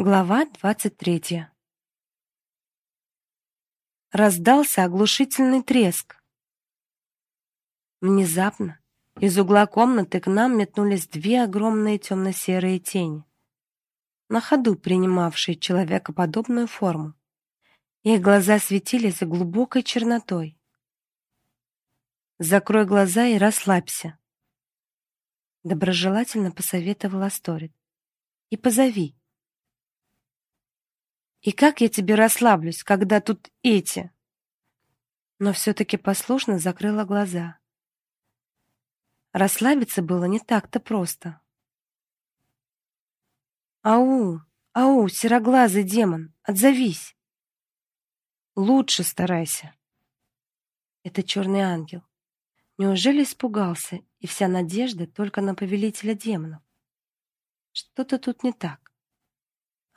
Глава двадцать третья. Раздался оглушительный треск. Внезапно из угла комнаты к нам метнулись две огромные темно-серые тени, на ходу принимавшие человекоподобную форму. Их глаза светились глубокой чернотой. Закрой глаза и расслабься, доброжелательно посоветовал Асторет. И позови. И как я тебе расслаблюсь, когда тут эти? Но все таки послушно закрыла глаза. Расслабиться было не так-то просто. Ау, ау, сероглазый демон, отзовись. Лучше старайся. Это черный ангел. Неужели испугался, и вся надежда только на повелителя демонов? Что-то тут не так.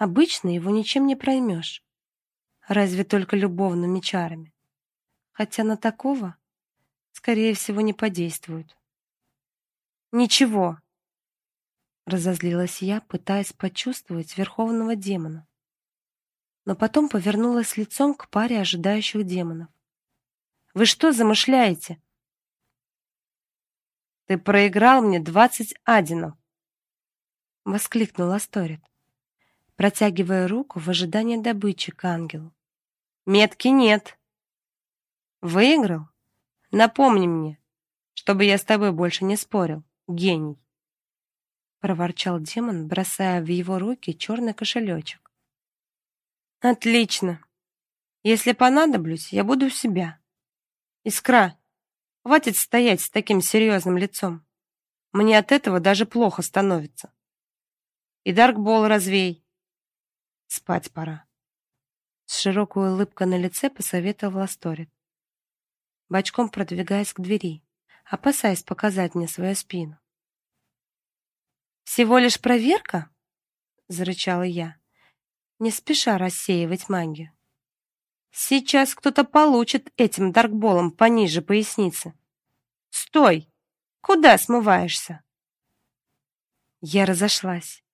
Обычно его ничем не проймешь. Разве только любовными чарами. Хотя на такого, скорее всего, не подействуют. Ничего, разозлилась я, пытаясь почувствовать верховного демона. Но потом повернулась лицом к паре ожидающих демонов. Вы что замышляете? Ты проиграл мне двадцать адинов, воскликнул Асторет протягивая руку в ожидании добычи к ангелу. Метки нет. Выиграл? Напомни мне, чтобы я с тобой больше не спорил, гений. проворчал демон, бросая в его руки черный кошелечек. Отлично. Если понадоблюсь, я буду у себя. Искра, хватит стоять с таким серьезным лицом. Мне от этого даже плохо становится. И даркбол развей. Спать пора. С широкой улыбкой на лице посоветовал Асторет. Бочком продвигаясь к двери, опасаясь показать мне свою спину. Всего лишь проверка, зарычала я, не спеша рассеивать магию. Сейчас кто-то получит этим даркболом пониже поясницы. Стой! Куда смываешься? Я разошлась.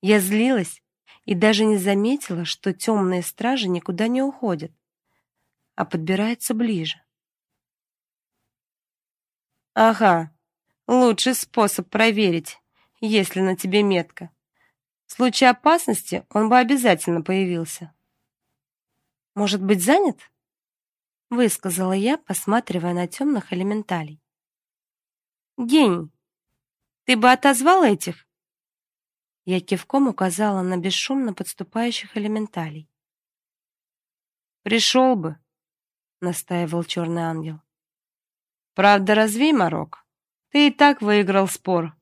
Я злилась и даже не заметила, что темные стражи никуда не уходят, а подбираются ближе. Ага. Лучший способ проверить, есть ли на тебе метка. В случае опасности он бы обязательно появился. Может быть, занят? высказала я, посматривая на темных элементалей. Гений. Ты бы отозвал этих? Я кивком указала на бесшумно подступающих элементалей. Пришел бы, настаивал черный ангел. Правда, развей морок. Ты и так выиграл спор.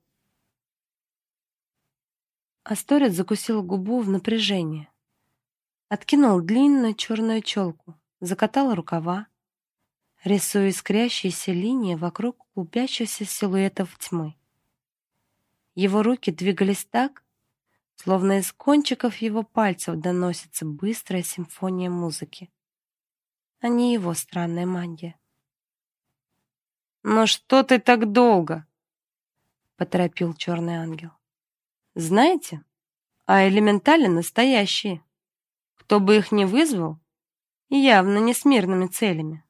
Асторет закусил губу в напряжении. Откинул длинную черную челку, закатал рукава, рисуя искрящиеся линии вокруг клубящихся силуэтов тьмы. Его руки двигались так, Словно из кончиков его пальцев доносится быстрая симфония музыки, а не его странная магия. «Ну что ты так долго?» — поторопил черный ангел. «Знаете, а элементали настоящие. Кто бы их ни вызвал, явно не с мирными целями».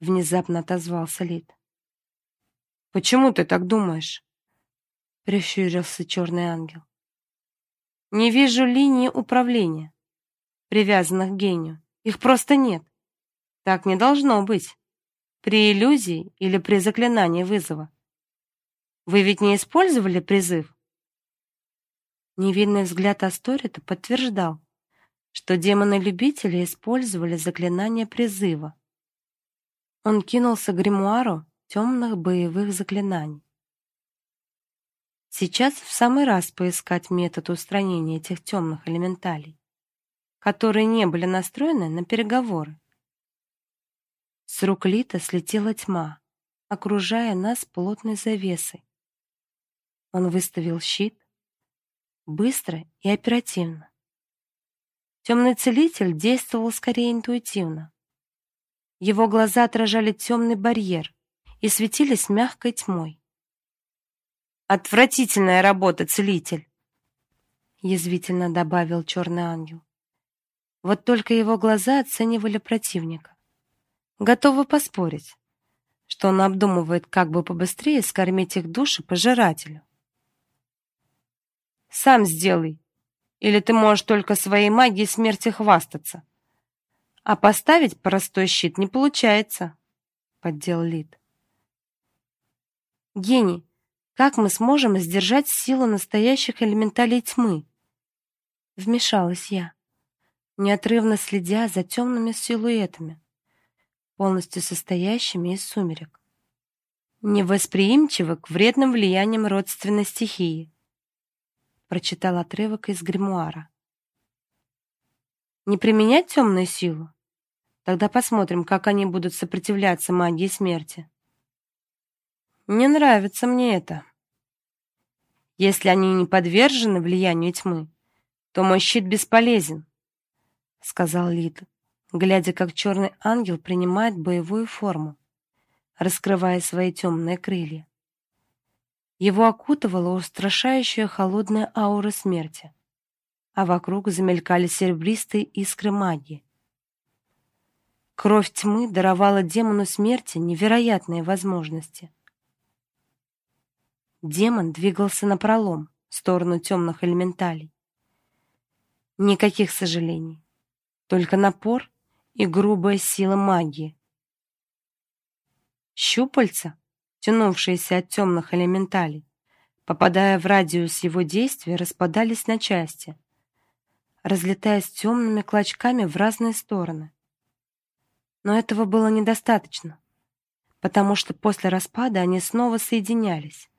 Внезапно отозвался Лид. «Почему ты так думаешь?» — прищурился черный ангел. Не вижу линии управления, привязанных к гению. Их просто нет. Так не должно быть. При иллюзии или при заклинании вызова. Вы ведь не использовали призыв? Невинный взгляд Асторита подтверждал, что демоны-любители использовали заклинание призыва. Он кинулся к гримуару темных боевых заклинаний. Сейчас в самый раз поискать метод устранения этих темных элементалей, которые не были настроены на переговоры. С рук Лита слетела тьма, окружая нас плотной завесой. Он выставил щит быстро и оперативно. Темный целитель действовал скорее интуитивно. Его глаза отражали темный барьер и светились мягкой тьмой. Отвратительная работа, целитель. язвительно добавил черный ангел. Вот только его глаза оценивали противника. Готовы поспорить, что он обдумывает, как бы побыстрее скормить их души пожирателю. Сам сделай, или ты можешь только своей магией смерти хвастаться. А поставить простой щит не получается, поддел Лид. Гений, как мы сможем сдержать силу настоящих элементалей тьмы? Вмешалась я, неотрывно следя за темными силуэтами, полностью состоящими из сумерек. Невосприимчивы к вредным влияниям родственной стихии. Прочитал отрывок из гримуара. Не применять темную силу? Тогда посмотрим, как они будут сопротивляться магии смерти. Не нравится мне это. Если они не подвержены влиянию тьмы, то мой щит бесполезен, сказал Лид, глядя, как черный ангел принимает боевую форму, раскрывая свои темные крылья. Его окутывала устрашающая холодная аура смерти, а вокруг замелькали серебристые искры магии. Кровь тьмы даровала демону смерти невероятные возможности. Демон двигался напролом в сторону темных элементалей. Никаких сожалений, только напор и грубая сила магии. Щупальца, тянувшиеся от темных элементалей, попадая в радиус его действия, распадались на части, разлетаясь темными клочками в разные стороны. Но этого было недостаточно, потому что после распада они снова соединялись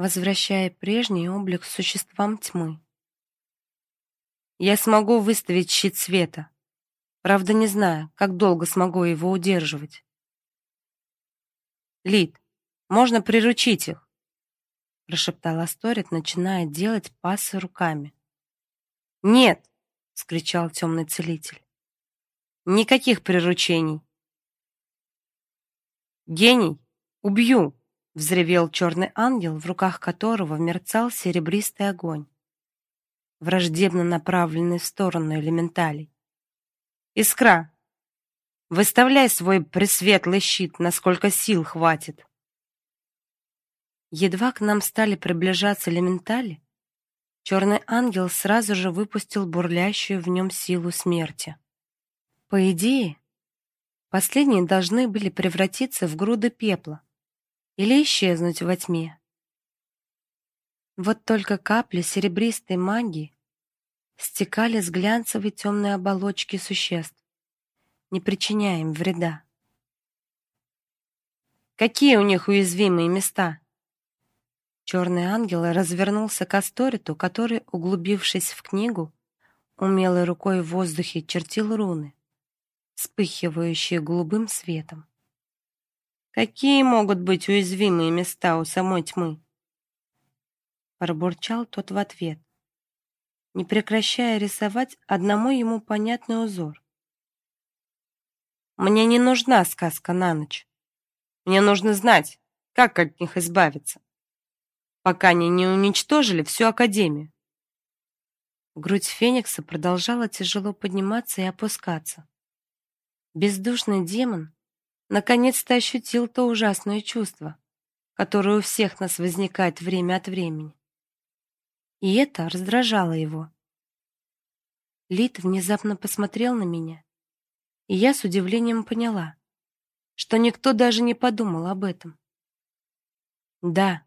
возвращая прежний облик существам тьмы. Я смогу выставить щит света. Правда, не знаю, как долго смогу его удерживать. Лид, можно приручить их, прошептал Асторет, начиная делать пасы руками. Нет, вскричал темный целитель. Никаких приручений. Гений, убью взревел черный ангел, в руках которого мерцал серебристый огонь, враждебно направленный в сторону элементалей. Искра, выставляй свой пресветлый щит, насколько сил хватит. Едва к нам стали приближаться элементали, черный ангел сразу же выпустил бурлящую в нем силу смерти. По идее, последние должны были превратиться в груды пепла, или исчезнуть во тьме. Вот только капли серебристой магии стекали с глянцевой темной оболочки существ, не причиняя им вреда. Какие у них уязвимые места? Черный ангел развернулся к Асториту, который, углубившись в книгу, умелой рукой в воздухе чертил руны, вспыхивающие голубым светом. Какие могут быть уязвимые места у самой тьмы? Пробурчал тот в ответ, не прекращая рисовать одному ему понятный узор. Мне не нужна сказка на ночь. Мне нужно знать, как от них избавиться, пока они не уничтожили всю академию. Грудь Феникса продолжала тяжело подниматься и опускаться. Бездушный демон наконец-то ощутил то ужасное чувство, которое у всех нас возникает время от времени. И это раздражало его. Лит внезапно посмотрел на меня, и я с удивлением поняла, что никто даже не подумал об этом. Да,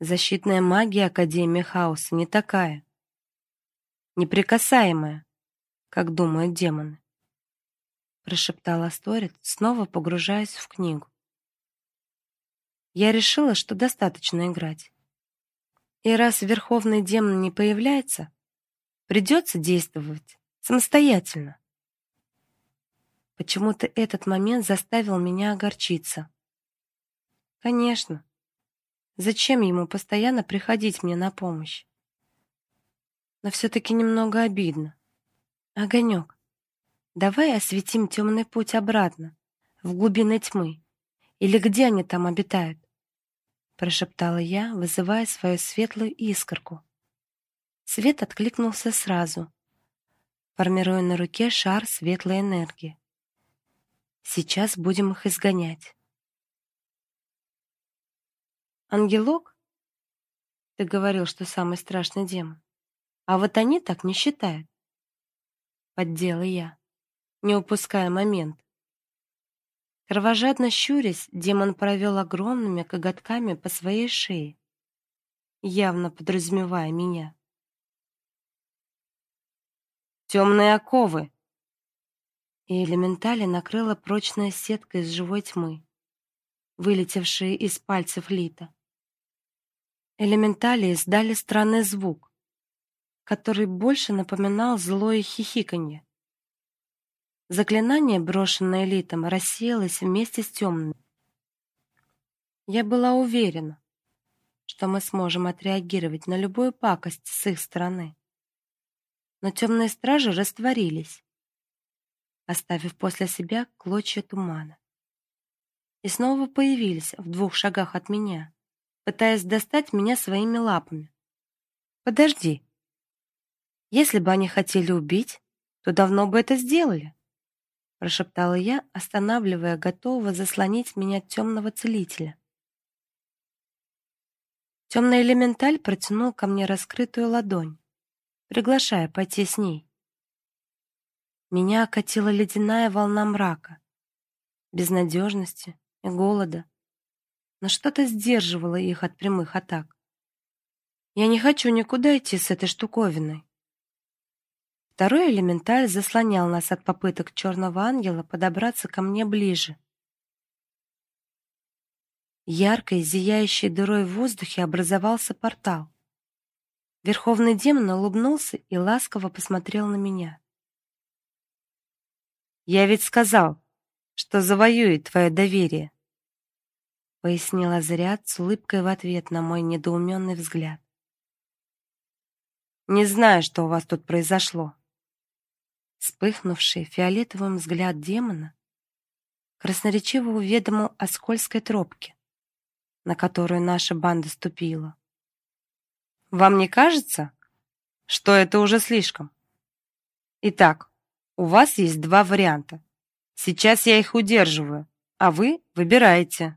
защитная магия Академии Хаоса не такая, неприкасаемая, как думают демоны прошептал Асторет, снова погружаясь в книгу. Я решила, что достаточно играть. И раз верховный демон не появляется, придется действовать самостоятельно. Почему-то этот момент заставил меня огорчиться. Конечно. Зачем ему постоянно приходить мне на помощь? Но все таки немного обидно. Огонек, Давай осветим темный путь обратно, в глубины тьмы. Или где они там обитают? прошептала я, вызывая свою светлую искорку. Свет откликнулся сразу, формируя на руке шар светлой энергии. Сейчас будем их изгонять. Ангелок? Ты говорил, что самый страшный демон. А вот они так не считают. Поддела я, не упуская момент. Кровожадно щурясь, демон провел огромными коготками по своей шее, явно подразумевая меня. Темные оковы. И элементали накрыла прочная сетка из живой тьмы, вылетевшая из пальцев Лита. Элементали издали странный звук, который больше напоминал злое хихиканье. Заклинание, брошенное Литом, рассеялось вместе с темным. Я была уверена, что мы сможем отреагировать на любую пакость с их стороны. Но темные стражи растворились, оставив после себя клочья тумана. И снова появились в двух шагах от меня, пытаясь достать меня своими лапами. Подожди. Если бы они хотели убить, то давно бы это сделали прошептала я, останавливая готового заслонить меня темного целителя. Темный элементаль протянул ко мне раскрытую ладонь, приглашая пойти с ней. Меня окатила ледяная волна мрака, безнадежности и голода, но что-то сдерживало их от прямых атак. Я не хочу никуда идти с этой штуковиной. Второй элементаль заслонял нас от попыток черного ангела подобраться ко мне ближе. Яркой, зияющей дырой в воздухе образовался портал. Верховный демон улыбнулся и ласково посмотрел на меня. Я ведь сказал, что завоюет твое доверие, пояснил Азриат с улыбкой в ответ на мой недоуменный взгляд. Не знаю, что у вас тут произошло, Вспыхнувший фиолетовым взгляд демона красноречиво уведомил о скользкой тропке, на которую наша банда ступила. Вам не кажется, что это уже слишком? Итак, у вас есть два варианта. Сейчас я их удерживаю, а вы выбираете.